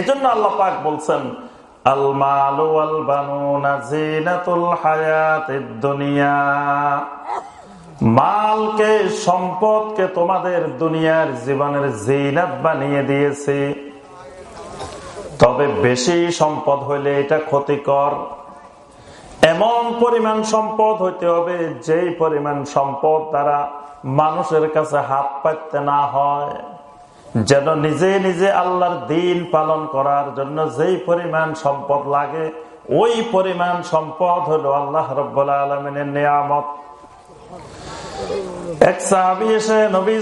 এজন্য আল্লাহ পাক বলছেন আল মালু আল বানুনা জিনাতুল হায়াতিদ দুনিয়া। মালকে, সম্পদকে তোমাদের দুনিয়ার জীবনের জিনাত বানিয়ে দিয়েছে। তবে বেশি সম্পদ হইলে এটা ক্ষতিকর। এমন পরিমাণ সম্পদ হইতে হবে, যেই পরিমাণ সম্পদ দ্বারা মানুষের কাছে হাত পাততে না হয়। যেন নিজে নিজে আল্লাহর দিন পালন করার জন্য যেই পরিমাণ সম্পদ লাগে, ওই পরিমাণ সম্পদ হলো আল্লাহ রব্বুল্লা আলমিনের নিয়ামত। এক সাহাবি এসে নবী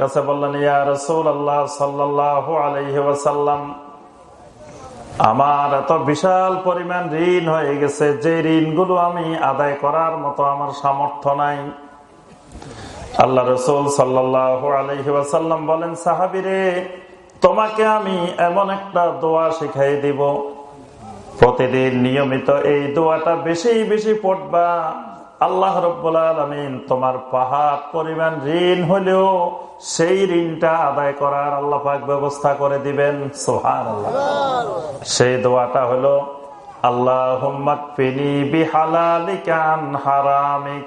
কাছে বললেন, ইয়া রসুল আমার এত বিশাল পরিমাণ ঋণ হয়ে গেছে, যে ঋণগুলো আমি আদায় করার মতো আমার সামর্থ্য নাই। আল্লাহ রসুল সাল্লাহ আলহিবাসাল্লাম বলেন, সাহাবিরে, তোমাকে আমি এমন একটা দোয়া শিখাই দিব। প্রতিদিন নিয়মিত এই দোয়াটা বেশি বেশি পড়বা। আল্লাহ তোমার পাহাড় পরিমাণ ঋণ হলেও সেই ঋণটা আদায় করার আল্লাহ পাক ব্যবস্থা করে দিবেন। সোহান আল্লাহ সেই দোয়াটা হলো আল্লাহ বিহালালিকান হারামিক।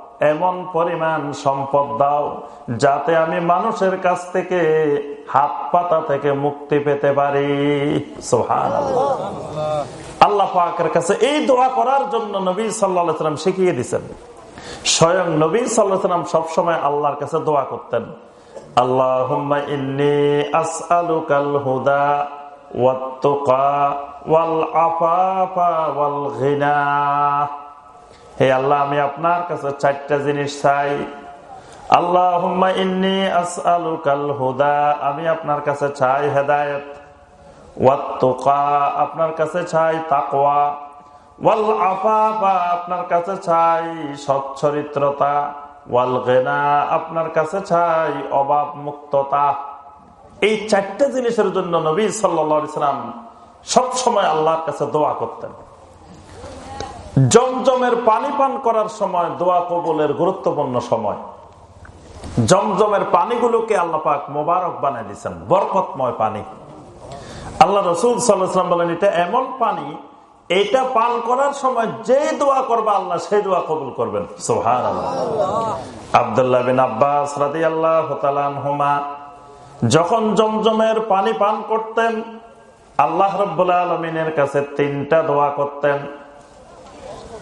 এমন পরিমাণ সম্পদ দাও যাতে আমি মানুষের কাছ থেকে হাত পাতা থেকে মুক্তি পেতে পারি। আল্লাহ পাকের কাছে এই দোয়া করার জন্য নবী সাল্লাম শিখিয়ে দিচ্ছেন স্বয়ং নবী সাল্লাম সবসময় আল্লাহর কাছে দোয়া করতেন। আল্লাহ হুদা হে আল্লাহ, আমি আপনার কাছে চারটা জিনিস চাই। আল্লাহ হুদা, আমি আপনার কাছে চাই হেদায়ত। ওয়াত্তুকা, আপনার কাছে চাই তাকওয়া। ওয়াল আফাফা আপনার কাছে চাই সচ্চরিত্রতা ওয়াল গেনা আপনার কাছে চাই অভাব মুক্ততা এই চারটে জিনিসের জন্য নবী সাল্লা ইসলাম সবসময় আল্লাহর কাছে দোয়া করতেন। জমজমের পানি পান করার সময় দোয়া কবুলের গুরুত্বপূর্ণ সময়। জমজমের পানিগুলোকে আল্লাহ পাক মোবারক বানিয়ে দিচ্ছেন বরকতময় পানি। আল্লাহ রসুল সাল্লাম বলেন এটা এমন পানি এটা পান করার সময় যে দোয়া করবা আল্লাহ সেই দোয়া কবুল করবেন। সোহান আবদুল্লাহ বিন আব্বাস রাদি আল্লাহ হুমা যখন জমজমের পানি পান করতেন আল্লাহ রব্বুল্লা আলমিনের কাছে তিনটা দোয়া করতেন।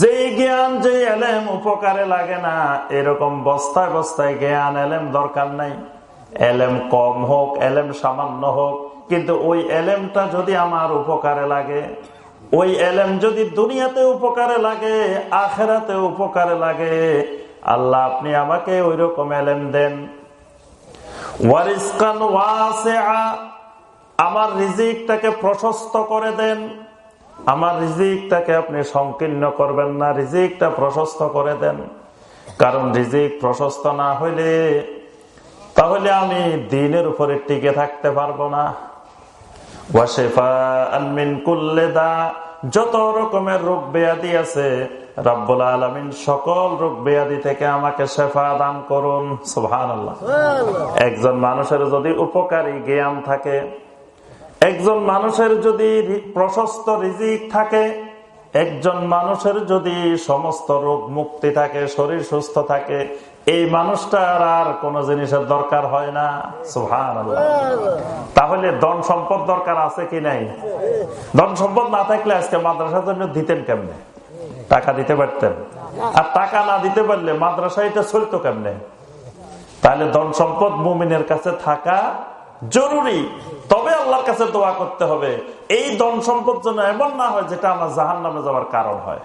যে জ্ঞান যে এলেম উপকারে লাগে না, এরকম বস্তায় বস্তায় জ্ঞান, এলেম দরকার নাই। এলেম কম হোক, এলেম সামান্য হোক, কিন্তু ওই এলেমটা যদি আমার উপকারে লাগে, ওই এলেম যদি দুনিয়াতে উপকারে লাগে আখেরাতে উপকারে লাগে, আল্লাহ আপনি আমাকে ওই রকম এলেম দেন। ওয়ারিসকান আমার রিজিকটাকে প্রশস্ত করে দেন। আমার রিজিকটাকে আপনি সংকীর্ণ করবেন না রিজিকটা প্রশস্ত করে দেন। কারণ রিজিক প্রশস্ত না হইলে তাহলে আমি দিনের উপরে টিকে থাকতে পারব না। যত রকমের রোগ বেয়াদি আছে রব্বুল আলমিন সকল রোগ বেয়াদি থেকে আমাকে শেফা দান করুন। সুহান একজন মানুষের যদি উপকারী জ্ঞান থাকে একজন মানুষের যদি প্রশস্ত রিজিক থাকে, একজন মানুষের যদি সমস্ত রোগ মুক্তি থাকে, শরীর সুস্থ থাকে, এই মানুষটার আর কোন জিনিসের দরকার হয় না। তাহলে ধন সম্পদ দরকার আছে কি নাই? ধন সম্পদ না থাকলে আজকে মাদ্রাসার জন্য দিতেন কেমনে? টাকা দিতে পারতেন। আর টাকা না দিতে পারলে মাদ্রাসা এটা চলতো কেমনে? তাহলে ধন সম্পদ মুমিনের কাছে থাকা জরুরি। তবে আল্লাহর কাছে দোয়া করতে হবে। এই দন সম্পদ যেন এমন না হয় যেটা আমার জাহান নামে যাওয়ার কারণ হয়।